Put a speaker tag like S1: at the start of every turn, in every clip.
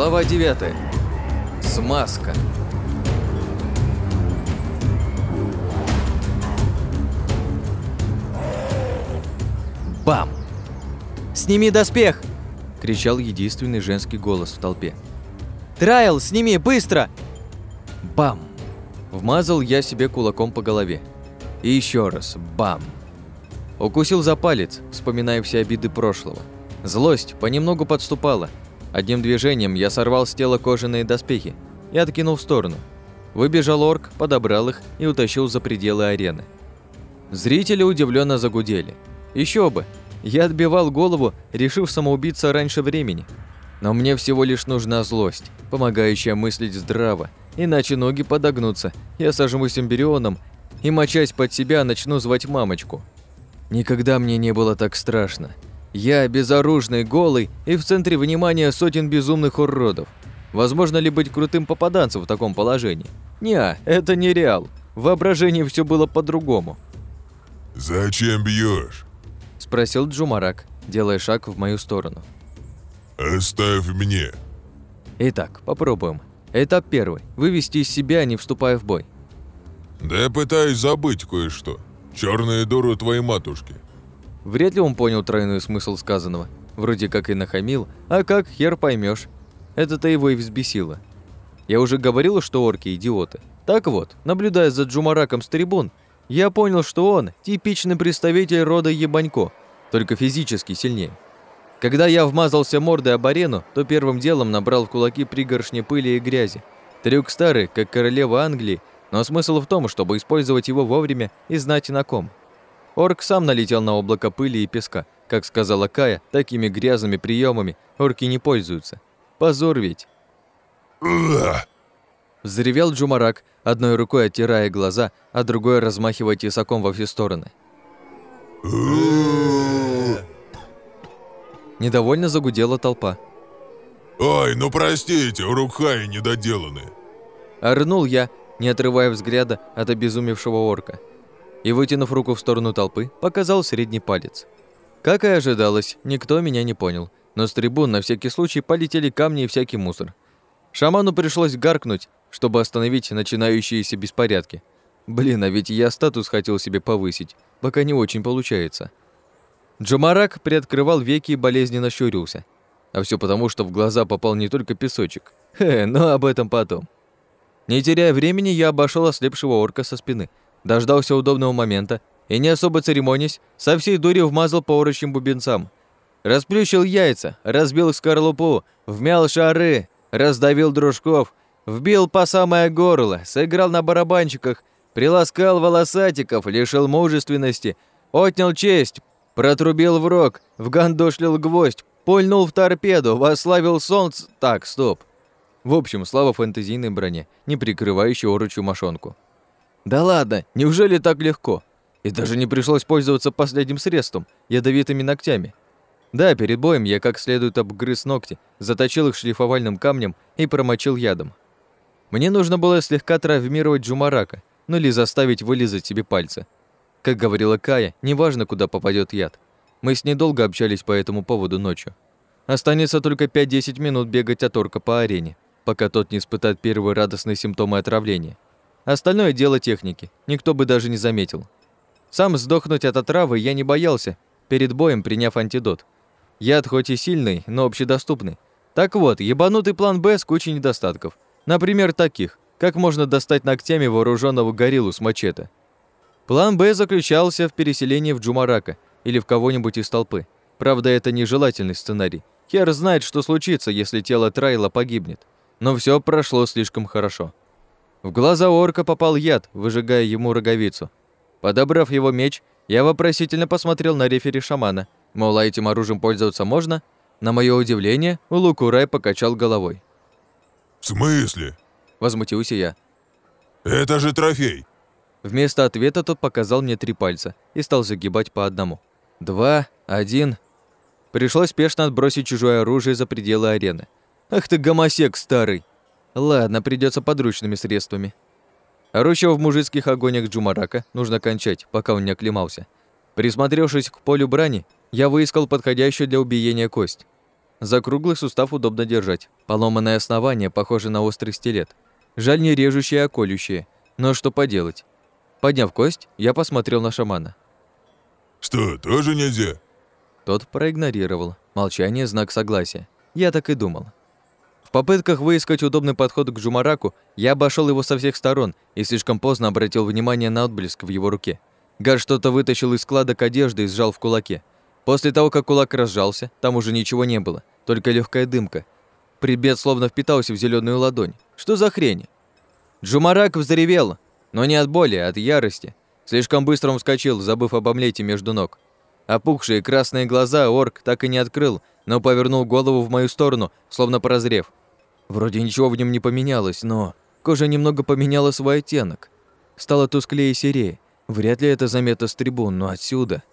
S1: Глава 9. Смазка. Бам! «Сними доспех!» – кричал единственный женский голос в толпе. «Трайл, сними, быстро!» Бам! Вмазал я себе кулаком по голове. И еще раз бам! Укусил за палец, вспоминая все обиды прошлого. Злость понемногу подступала. Одним движением я сорвал с тела кожаные доспехи и откинул в сторону. Выбежал орк, подобрал их и утащил за пределы арены. Зрители удивленно загудели. Еще бы! Я отбивал голову, решив самоубиться раньше времени. Но мне всего лишь нужна злость, помогающая мыслить здраво, иначе ноги подогнутся, я сожмусь эмбрионом и, мочась под себя, начну звать мамочку. Никогда мне не было так страшно. Я безоружный, голый и в центре внимания сотен безумных уродов. Возможно ли быть крутым попаданцем в таком положении? Не, это не реал. В воображении все было по-другому.
S2: «Зачем бьешь?
S1: Спросил Джумарак, делая шаг в мою сторону.
S2: «Оставь мне».
S1: Итак, попробуем. Этап первый. Вывести из себя, не вступая в бой.
S2: «Да я пытаюсь забыть кое-что. Черные дуру твоей матушки».
S1: Вряд ли он понял тройной смысл сказанного. Вроде как и нахамил, а как хер поймешь. Это-то его и взбесило. Я уже говорил, что орки идиоты. Так вот, наблюдая за Джумараком с трибун, я понял, что он типичный представитель рода Ебанько, только физически сильнее. Когда я вмазался мордой об арену, то первым делом набрал в кулаки пригоршни пыли и грязи. Трюк старый, как королева Англии, но смысл в том, чтобы использовать его вовремя и знать на ком. Орк сам налетел на облако пыли и песка. Как сказала Кая, такими грязными приемами орки не пользуются. Позор ведь. Взревел Джумарак, одной рукой оттирая глаза, а другой размахивая тесаком во все стороны. Недовольно загудела толпа.
S2: «Ой, ну простите, урукхаи недоделанные!»
S1: Орнул я, не отрывая взгляда от обезумевшего орка. И, вытянув руку в сторону толпы, показал средний палец. Как и ожидалось, никто меня не понял, но с трибун на всякий случай полетели камни и всякий мусор. Шаману пришлось гаркнуть, чтобы остановить начинающиеся беспорядки. Блин, а ведь я статус хотел себе повысить, пока не очень получается. Джамарак приоткрывал веки и болезненно щурился. А все потому, что в глаза попал не только песочек. Хе, но об этом потом. Не теряя времени, я обошел ослепшего орка со спины, дождался удобного момента и, не особо церемонясь, со всей дури вмазал по орочим бубенцам. Расплющил яйца, разбил скорлупу, вмял шары, раздавил дружков, Вбил по самое горло, сыграл на барабанчиках, приласкал волосатиков, лишил мужественности, отнял честь, протрубил в рог, вгандошлил гвоздь, пульнул в торпеду, вославил солнце... Так, стоп. В общем, слава фэнтезийной броне, не прикрывающей оручью мошонку. Да ладно, неужели так легко? И даже не пришлось пользоваться последним средством, ядовитыми ногтями. Да, перед боем я как следует обгрыз ногти, заточил их шлифовальным камнем и промочил ядом. Мне нужно было слегка травмировать Джумарака, ну или заставить вылизать себе пальцы. Как говорила Кая, неважно, куда попадет яд. Мы с ней долго общались по этому поводу ночью. Останется только 5-10 минут бегать от орка по арене, пока тот не испытает первые радостные симптомы отравления. Остальное дело техники, никто бы даже не заметил. Сам сдохнуть от отравы я не боялся, перед боем приняв антидот. Яд хоть и сильный, но общедоступный. Так вот, ебанутый план «Б» с кучей недостатков – Например, таких, как можно достать ногтями вооруженного гориллу с мачете. План «Б» заключался в переселении в Джумарака или в кого-нибудь из толпы. Правда, это нежелательный сценарий. Хер знает, что случится, если тело Трайла погибнет. Но все прошло слишком хорошо. В глаза орка попал яд, выжигая ему роговицу. Подобрав его меч, я вопросительно посмотрел на рефери шамана. Мол, а этим оружием пользоваться можно? На мое удивление, Улукурай покачал головой.
S2: «В смысле?»
S1: – возмутился я.
S2: «Это же трофей!»
S1: Вместо ответа тот показал мне три пальца и стал загибать по одному. Два, один. Пришлось спешно отбросить чужое оружие за пределы арены. Ах ты гомосек старый! Ладно, придется подручными средствами. Орущего в мужицких огонях Джумарака нужно кончать, пока он не оклемался. Присмотревшись к полю брани, я выискал подходящую для убиения кость. За круглый сустав удобно держать. Поломанное основание похоже на острый стилет. Жаль не режущее, а колющее. Но что поделать? Подняв кость, я посмотрел на шамана.
S2: «Что, тоже нельзя?»
S1: Тот проигнорировал. Молчание – знак согласия. Я так и думал. В попытках выискать удобный подход к Джумараку, я обошел его со всех сторон и слишком поздно обратил внимание на отблеск в его руке. Гад что-то вытащил из складок одежды и сжал в кулаке. После того, как кулак разжался, там уже ничего не было, только легкая дымка. Прибед словно впитался в зеленую ладонь. Что за хрень? Джумарак взревел, но не от боли, а от ярости. Слишком быстро он вскочил, забыв об омлете между ног. Опухшие красные глаза орк так и не открыл, но повернул голову в мою сторону, словно прозрев. Вроде ничего в нем не поменялось, но кожа немного поменяла свой оттенок. Стала тусклее и серее. Вряд ли это заметно с трибун, но отсюда...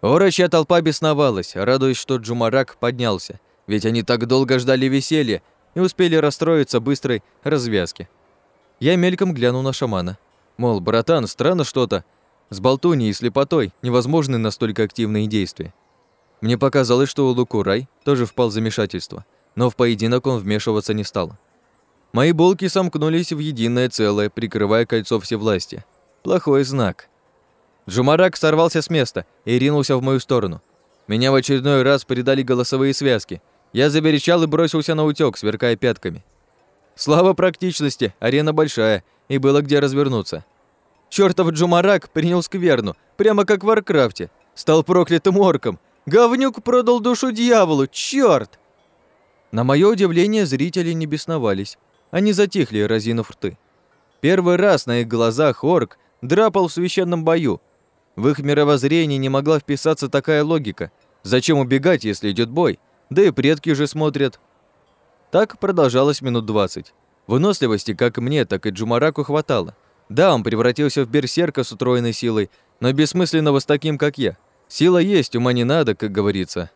S1: Орочья толпа бесновалась, радуясь, что Джумарак поднялся, ведь они так долго ждали веселья и успели расстроиться быстрой развязки. Я мельком глянул на шамана. Мол, братан, странно что-то. С болтуней и слепотой невозможны настолько активные действия. Мне показалось, что Лукурай тоже впал в замешательство, но в поединок он вмешиваться не стал. Мои булки сомкнулись в единое целое, прикрывая кольцо всевластия. Плохой знак. Джумарак сорвался с места и ринулся в мою сторону. Меня в очередной раз предали голосовые связки. Я заверещал и бросился на утёк, сверкая пятками. Слава практичности, арена большая, и было где развернуться. Чёртов Джумарак принял скверну, прямо как в Варкрафте. Стал проклятым орком. Говнюк продал душу дьяволу, чёрт! На моё удивление, зрители не бесновались. Они затихли, разинув рты. Первый раз на их глазах орк драпал в священном бою. В их мировоззрении не могла вписаться такая логика. Зачем убегать, если идет бой? Да и предки же смотрят. Так продолжалось минут двадцать. Выносливости как мне, так и Джумараку хватало. Да, он превратился в берсерка с утроенной силой, но бессмысленного с таким, как я. Сила есть, ума не надо, как говорится.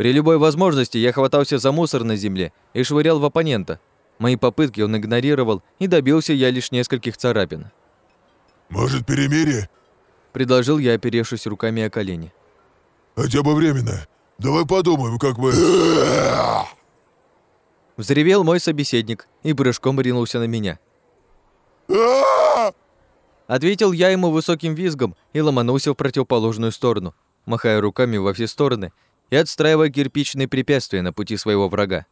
S1: При любой возможности я хватался за мусор на земле и швырял в оппонента. Мои попытки он игнорировал, и добился я лишь нескольких царапин.
S2: «Может, перемирие?»
S1: Предложил я, оперевшись руками о колени.
S2: «Хотя бы временно. Давай подумаем, как бы...»
S1: Взревел мой собеседник и прыжком ринулся на меня. Ответил я ему высоким визгом и ломанулся в противоположную сторону, махая руками во все стороны и отстраивая кирпичные препятствия на пути своего врага.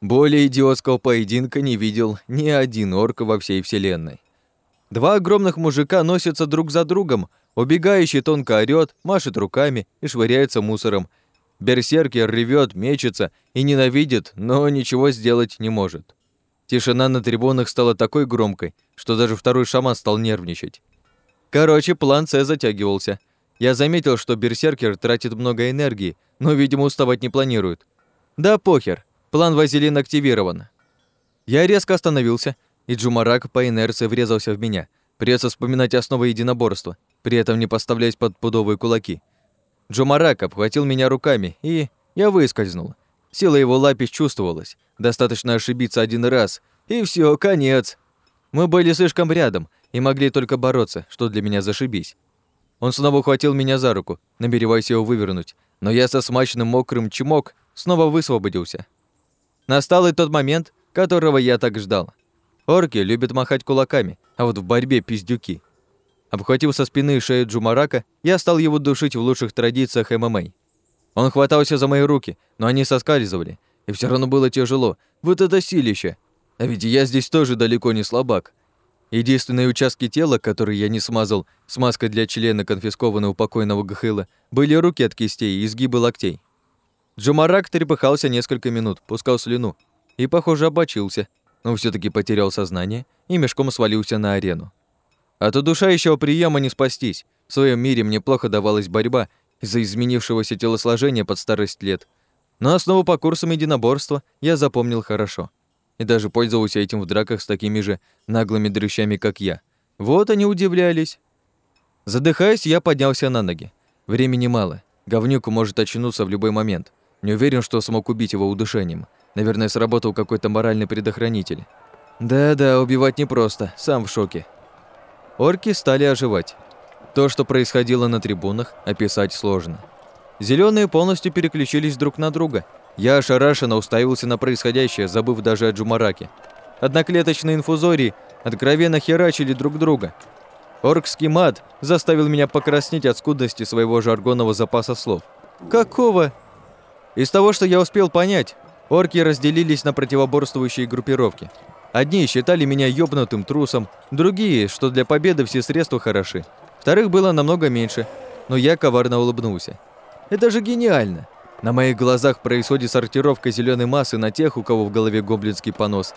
S1: Более идиотского поединка не видел ни один орк во всей вселенной. Два огромных мужика носятся друг за другом, убегающий тонко орёт, машет руками и швыряется мусором – Берсеркер ревет, мечется и ненавидит, но ничего сделать не может. Тишина на трибунах стала такой громкой, что даже второй шаман стал нервничать. Короче, план С затягивался. Я заметил, что берсеркер тратит много энергии, но, видимо, уставать не планирует. Да похер, план Вазелин активирован. Я резко остановился, и Джумарак по инерции врезался в меня. Придется вспоминать основы единоборства, при этом не поставляясь под пудовые кулаки. Джумарак обхватил меня руками, и я выскользнул. Сила его лапищ чувствовалась. Достаточно ошибиться один раз, и все, конец. Мы были слишком рядом и могли только бороться, что для меня зашибись. Он снова ухватил меня за руку, намереваясь его вывернуть, но я со смачным мокрым чмок снова высвободился. Настал и тот момент, которого я так ждал. Орки любят махать кулаками, а вот в борьбе пиздюки – Обхватив со спины шею Джумарака, я стал его душить в лучших традициях ММА. Он хватался за мои руки, но они соскальзывали, и все равно было тяжело. Вот это силище! А ведь я здесь тоже далеко не слабак. Единственные участки тела, которые я не смазал смазкой для члена конфискованного покойного Гхыла, были руки от кистей и изгибы локтей. Джумарак трепыхался несколько минут, пускал слюну и, похоже, обочился, но все таки потерял сознание и мешком свалился на арену. От удушающего приема не спастись. В своем мире мне плохо давалась борьба из-за изменившегося телосложения под старость лет. Но основу по курсам единоборства я запомнил хорошо. И даже пользовался этим в драках с такими же наглыми дрыщами, как я. Вот они удивлялись. Задыхаясь, я поднялся на ноги. Времени мало. Говнюк может очнуться в любой момент. Не уверен, что смог убить его удушением. Наверное, сработал какой-то моральный предохранитель. Да-да, убивать непросто, сам в шоке. Орки стали оживать. То, что происходило на трибунах, описать сложно. Зеленые полностью переключились друг на друга, Я ошарашенно уставился на происходящее, забыв даже о Джумараке. Одноклеточные инфузории откровенно херачили друг друга. Оркский мат заставил меня покраснеть от скудности своего жаргонного запаса слов. «Какого?» Из того, что я успел понять, орки разделились на противоборствующие группировки. Одни считали меня ёбнутым трусом, другие, что для победы все средства хороши. Вторых было намного меньше, но я коварно улыбнулся. Это же гениально! На моих глазах происходит сортировка зеленой массы на тех, у кого в голове гоблинский понос,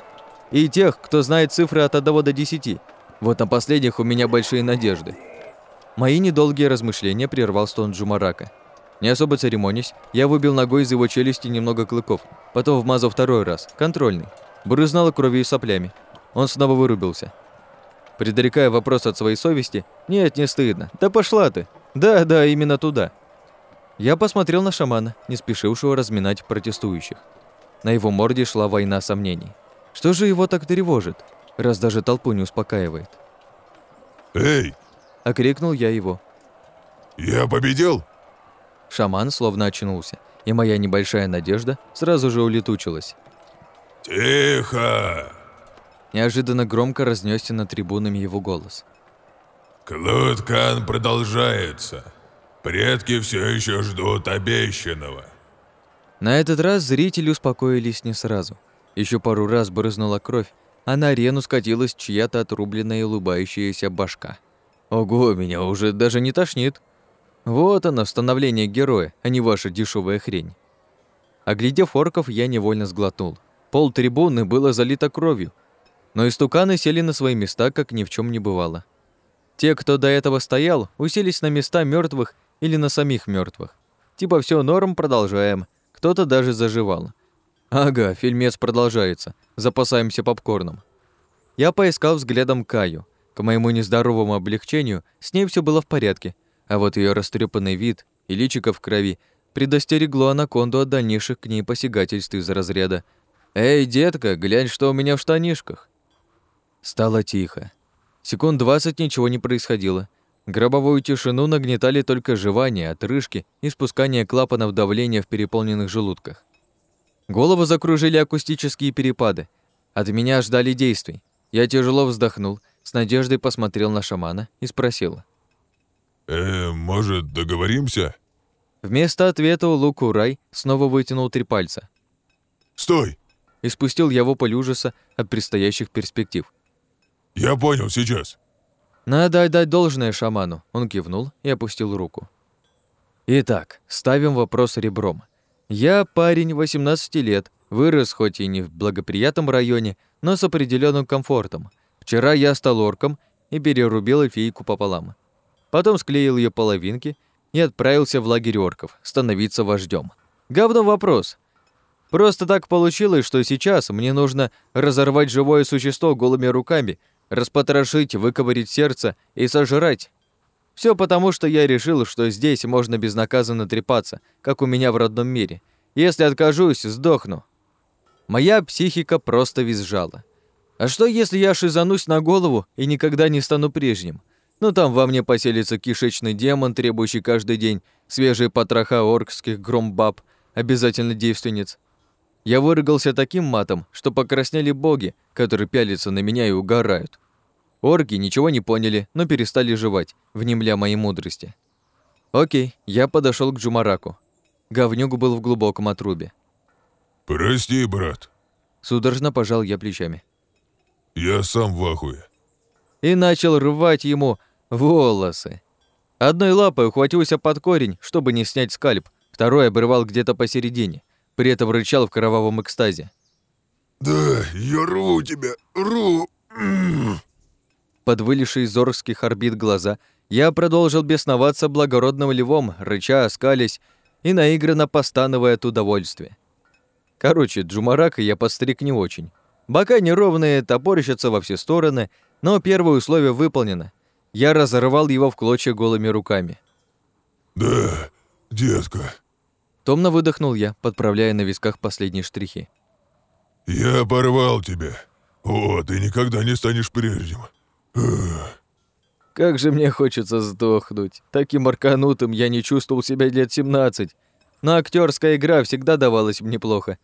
S1: и тех, кто знает цифры от 1 до 10. Вот на последних у меня большие надежды. Мои недолгие размышления прервал стон Джумарака. Не особо церемонясь, я выбил ногой из его челюсти немного клыков, потом вмазал второй раз, контрольный. Брызнало кровью и соплями. Он снова вырубился. Предрекая вопрос от своей совести, «Нет, не стыдно. Да пошла ты. Да, да, именно туда». Я посмотрел на шамана, не спешившего разминать протестующих. На его морде шла война сомнений. Что же его так тревожит, раз даже толпу не успокаивает?
S2: «Эй!»
S1: – окрикнул я его.
S2: «Я победил?»
S1: Шаман словно очнулся, и моя небольшая надежда сразу же улетучилась.
S2: «Тихо!»
S1: Неожиданно громко разнесся над трибунами его голос.
S2: «Клуткан продолжается. Предки все еще ждут обещанного».
S1: На этот раз зрители успокоились не сразу. Еще пару раз брызнула кровь, а на арену скатилась чья-то отрубленная и улыбающаяся башка. Ого, меня уже даже не тошнит. Вот оно, становление героя, а не ваша дешевая хрень. Оглядев орков, я невольно сглотнул. Пол трибуны было залито кровью, но истуканы сели на свои места, как ни в чем не бывало. Те, кто до этого стоял, уселись на места мертвых или на самих мертвых. Типа все норм, продолжаем. Кто-то даже заживал. Ага, фильмец продолжается. Запасаемся попкорном. Я поискал взглядом Каю. К моему нездоровому облегчению с ней все было в порядке, а вот ее растрепанный вид и личико в крови предостерегло анаконду от дальнейших к ней посягательств из разряда «Эй, детка, глянь, что у меня в штанишках!» Стало тихо. Секунд двадцать ничего не происходило. Гробовую тишину нагнетали только жевание, отрыжки и спускание клапанов давления в переполненных желудках. Голову закружили акустические перепады. От меня ждали действий. Я тяжело вздохнул, с надеждой посмотрел на шамана и спросил –
S2: «Э, может, договоримся?»
S1: Вместо ответа Луку Рай снова вытянул три пальца.
S2: «Стой!»
S1: И спустил я вопль ужаса от предстоящих перспектив.
S2: «Я понял, сейчас!»
S1: «Надо отдать должное шаману», — он кивнул и опустил руку. «Итак, ставим вопрос ребром. Я парень 18 лет, вырос хоть и не в благоприятном районе, но с определенным комфортом. Вчера я стал орком и перерубил эльфийку пополам потом склеил ее половинки и отправился в лагерь орков становиться вождем. Говно вопрос. Просто так получилось, что сейчас мне нужно разорвать живое существо голыми руками, распотрошить, выковырить сердце и сожрать. Все потому, что я решил, что здесь можно безнаказанно трепаться, как у меня в родном мире. Если откажусь, сдохну. Моя психика просто визжала. А что, если я шизанусь на голову и никогда не стану прежним? Но там во мне поселится кишечный демон, требующий каждый день свежие потроха оркских громбаб, обязательно девственниц. Я вырыгался таким матом, что покраснели боги, которые пялятся на меня и угорают. Орки ничего не поняли, но перестали жевать, внемля моей мудрости. Окей, я подошел к Джумараку. Говнюк был в глубоком отрубе.
S2: «Прости, брат».
S1: Судорожно пожал я плечами.
S2: «Я сам в ахуе
S1: и начал рвать ему волосы. Одной лапой ухватился под корень, чтобы не снять скальп, второй обрывал где-то посередине, при этом рычал в кровавом экстазе.
S2: «Да, я рву тебя, рву!»
S1: Под вылезшие из зорских орбит глаза я продолжил бесноваться благородным львом, рыча, оскались и наигранно постановая от удовольствия. Короче, Джумарака я подстриг не очень. Бока неровные, топорщатся во все стороны, но первое условие выполнено. Я разорвал его в клочья голыми руками.
S2: «Да, детка».
S1: Томно выдохнул я, подправляя на висках последние штрихи.
S2: «Я порвал тебя. О, ты никогда не станешь прежним. Эх.
S1: Как же мне хочется сдохнуть. Таким арканутым я не чувствовал себя лет 17. но актерская игра всегда давалась мне плохо.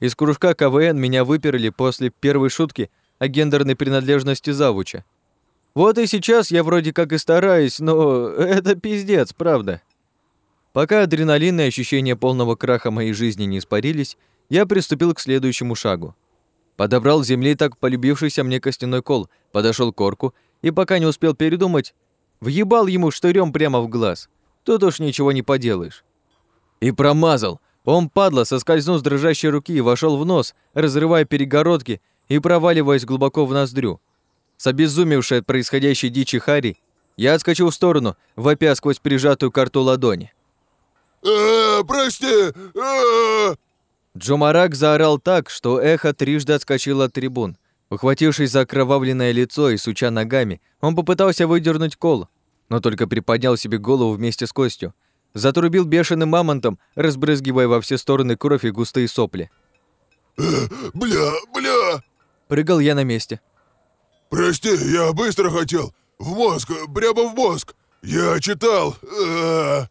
S1: Из кружка КВН меня выперли после первой шутки о гендерной принадлежности завуча. Вот и сейчас я вроде как и стараюсь, но это пиздец, правда. Пока адреналин и ощущение полного краха моей жизни не испарились, я приступил к следующему шагу. Подобрал с земли так полюбившийся мне костяной кол, подошел к орку и, пока не успел передумать, въебал ему штырем прямо в глаз. Тут уж ничего не поделаешь. И промазал. Он, падла, соскользнул с дрожащей руки и вошел в нос, разрывая перегородки и проваливаясь глубоко в ноздрю. С обезумевшей от происходящей дичи Хари, я отскочил в сторону, вопя сквозь прижатую карту ладони.
S2: «Э, прости! Э,
S1: Джумарак заорал так, что эхо трижды отскочило от трибун. Ухватившись за окровавленное лицо и суча ногами, он попытался выдернуть кол, но только приподнял себе голову вместе с костью. Затрубил бешеным мамонтом, разбрызгивая во все стороны кровь и густые сопли.
S2: э, бля, бля!
S1: Прыгал я на месте.
S2: Прости, я быстро хотел. В мозг, прямо в мозг. Я читал. э.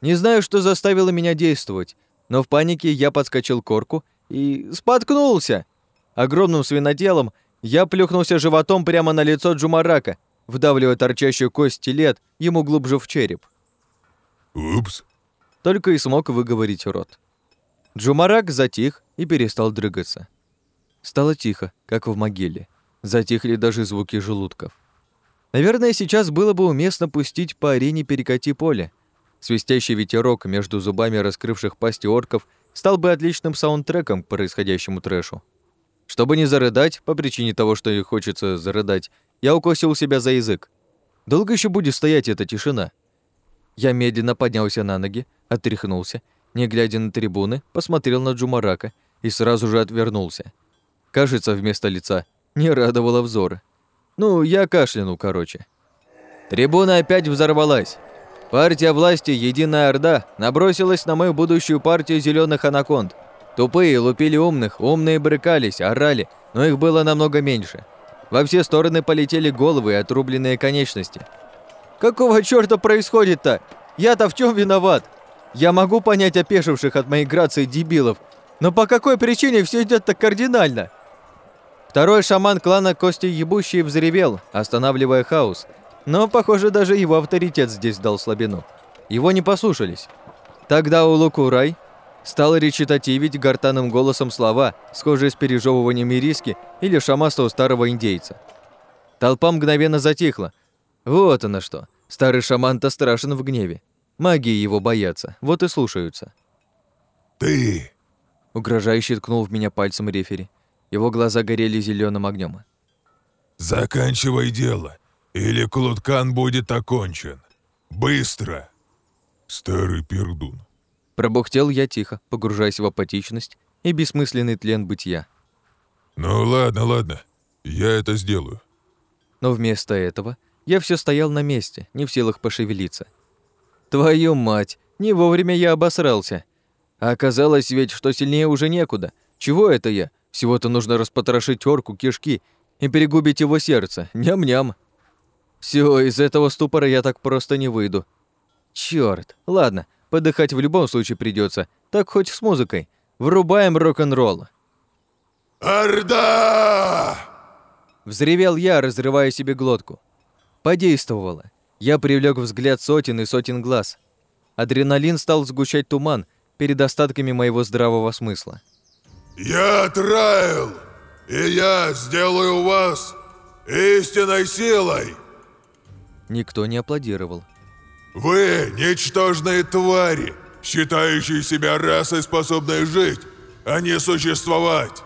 S1: Не знаю, что заставило меня действовать, но в панике я подскочил к орку и споткнулся. Огромным свиноделом я плюхнулся животом прямо на лицо Джумарака, вдавливая торчащую кость стилет ему глубже в череп.
S2: Упс.
S1: Только и смог выговорить рот. Джумарак затих и перестал дрыгаться. Стало тихо, как в могиле. Затихли даже звуки желудков. Наверное, сейчас было бы уместно пустить по арене перекати поле. Свистящий ветерок между зубами раскрывших пасти орков стал бы отличным саундтреком к происходящему трэшу. Чтобы не зарыдать, по причине того, что ей хочется зарыдать, я укосил себя за язык. Долго еще будет стоять эта тишина? Я медленно поднялся на ноги, отряхнулся, не глядя на трибуны, посмотрел на Джумарака и сразу же отвернулся. Кажется, вместо лица не радовало взоры. Ну, я кашлянул, короче. Трибуна опять взорвалась. Партия власти «Единая Орда» набросилась на мою будущую партию зеленых анаконд. Тупые лупили умных, умные брыкались, орали, но их было намного меньше. Во все стороны полетели головы и отрубленные конечности. Какого чёрта происходит-то? Я-то в чем виноват? Я могу понять опешивших от моей грации дебилов, но по какой причине все идет так кардинально? Второй шаман клана Кости Ебущий взревел, останавливая хаос, но, похоже, даже его авторитет здесь дал слабину. Его не послушались. Тогда Улукурай стал речитативить гортанным голосом слова, схожие с пережевыванием ириски или шамаста старого индейца. Толпа мгновенно затихла. Вот оно что. Старый шаман-то страшен в гневе. Магии его боятся, вот и слушаются.
S2: Ты!
S1: Угрожающе ткнул в меня пальцем рефери. Его глаза горели зеленым огнем.
S2: Заканчивай дело, или Клуткан будет окончен. Быстро! Старый пердун.
S1: Пробухтел я тихо, погружаясь в апатичность и бессмысленный тлен бытия.
S2: Ну ладно, ладно, я это сделаю.
S1: Но вместо этого я все стоял на месте, не в силах пошевелиться. Твою мать, не вовремя я обосрался. А оказалось ведь, что сильнее уже некуда. Чего это я? Всего-то нужно распотрошить орку кишки и перегубить его сердце. Ням-ням. Все, из этого ступора я так просто не выйду. Черт, ладно, подыхать в любом случае придется, так хоть с музыкой. Врубаем рок-н-ролл.
S2: Орда!
S1: Взревел я, разрывая себе глотку. Подействовало. Я привлек взгляд сотен и сотен глаз. Адреналин стал сгущать туман перед остатками моего здравого смысла.
S2: Я Трайл, и я сделаю вас истинной силой.
S1: Никто не аплодировал.
S2: Вы ничтожные твари, считающие себя расой, способной жить, а не существовать.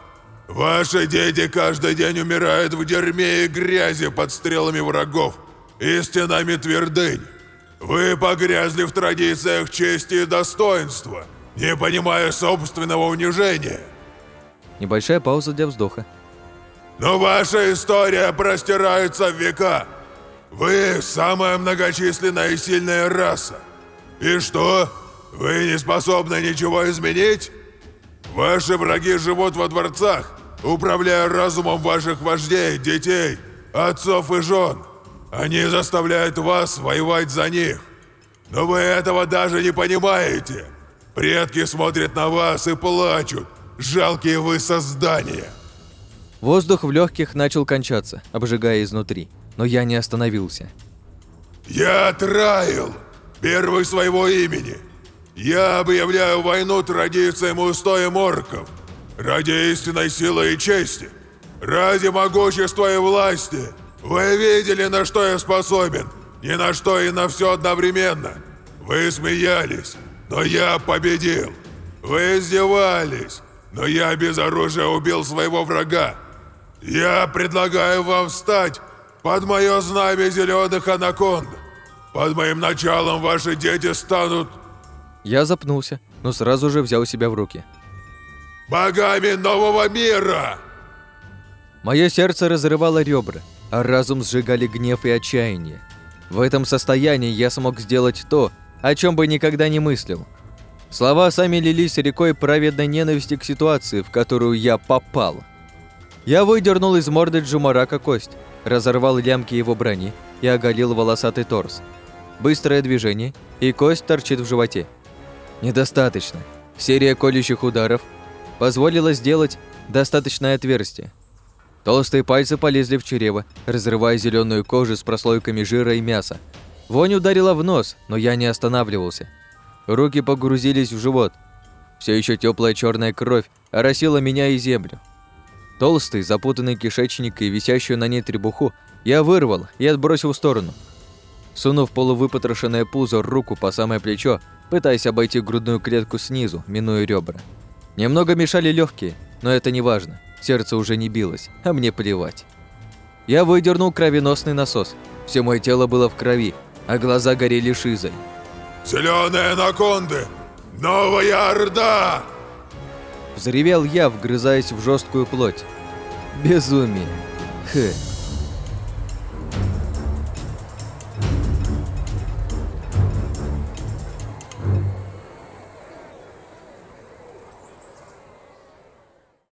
S2: Ваши дети каждый день умирают в дерьме и грязи под стрелами врагов и стенами твердынь. Вы погрязли в традициях чести и достоинства, не понимая собственного унижения.
S1: Небольшая пауза для вздоха.
S2: Но ваша история простирается в века. Вы самая многочисленная и сильная раса. И что? Вы не способны ничего изменить? Ваши враги живут во дворцах, управляя разумом ваших вождей, детей, отцов и жен. Они заставляют вас воевать за них. Но вы этого даже не понимаете. Предки смотрят на вас и плачут. Жалкие вы создания.
S1: Воздух в легких начал кончаться, обжигая изнутри, но я не остановился.
S2: Я Трайл, первый своего имени. Я объявляю войну традициям и устоям орков. Ради истинной силы и чести. Ради могущества и власти. Вы видели, на что я способен. Ни на что и на все одновременно. Вы смеялись, но я победил. Вы издевались, но я без оружия убил своего врага. Я предлагаю вам встать под мое знамя зеленых анаконд. Под моим началом ваши дети станут...
S1: Я запнулся, но сразу же взял себя в руки.
S2: Богами нового мира!
S1: Мое сердце разрывало ребра, а разум сжигали гнев и отчаяние. В этом состоянии я смог сделать то, о чем бы никогда не мыслил. Слова сами лились рекой праведной ненависти к ситуации, в которую я попал. Я выдернул из морды Джумарака кость, разорвал лямки его брони и оголил волосатый торс. Быстрое движение, и кость торчит в животе. Недостаточно. Серия колющих ударов позволила сделать достаточное отверстие. Толстые пальцы полезли в чрево, разрывая зеленую кожу с прослойками жира и мяса. Вонь ударила в нос, но я не останавливался – Руки погрузились в живот. Все еще теплая черная кровь оросила меня и землю. Толстый, запутанный кишечник и висящую на ней требуху я вырвал и отбросил в сторону. Сунув полувыпотрошенное пузо руку по самое плечо, пытаясь обойти грудную клетку снизу, минуя ребра. Немного мешали легкие, но это не важно. Сердце уже не билось, а мне плевать. Я выдернул кровеносный насос. Все мое тело было в крови, а глаза горели шизой.
S2: Зеленые анаконды! Новая Орда!»
S1: Взревел я, вгрызаясь в жесткую плоть. Безумие. Хэ.